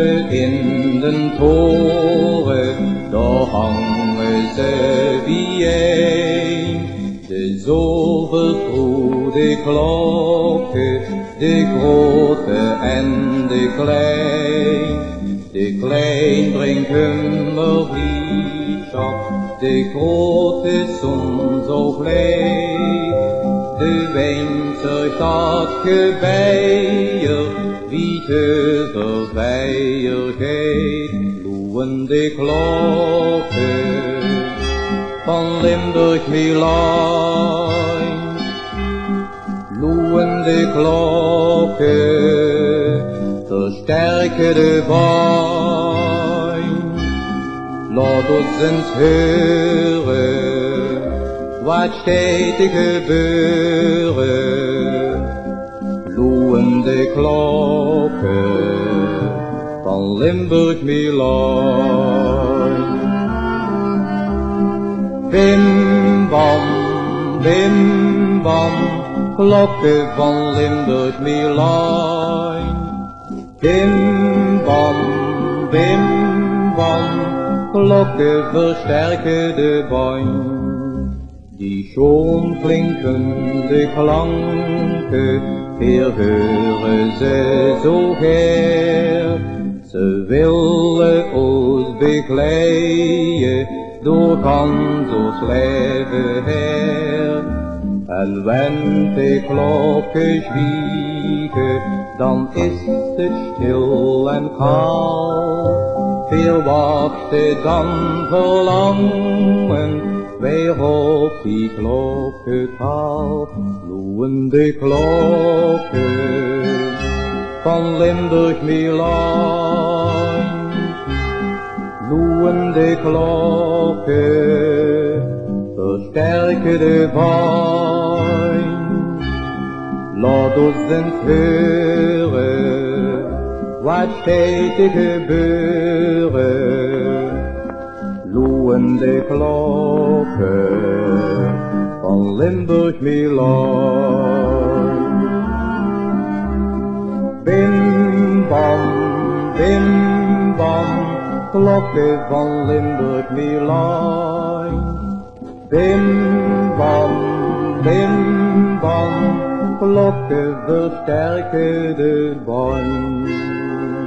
in den toren, daar hangen ze bijeen. De zo vertrouwde klokken, de grote en de klein. De klein brengt hummerbliedschap, de grote zon zo blij. De winter gaat gebeier, wie te verwijer geeft, loeien de klokken van Limburg Milaan. Loeien de klokken, versterken de wijn. Laat ons eens hören, wat steeds te gebeuren. Loeien de klokken van Limburg Milaan. Bim bam, bim bam, klokken van Limburg Milaan. Bim bam, bim bam, klokken versterken de band. Die schoon klinkende klanken, hören ze zo her. Ze willen ons begeleiden, door ganz ons leven her. En wenn de klokken zwiegen, dan is het stil en kaal. Veel wachten dan verlangen, weer op die klokkentaal. Loeien klokken van Limburg Milaan. Loeien klokken, versterken de wijn. Laat ons eens hören, wat steeds te gebeuren. Loeien de klokken van Limburg Milaan. Bim bam, bim bam, klokken van Limburg Milaan. Bim bam, bim bam, klokken versterken de band.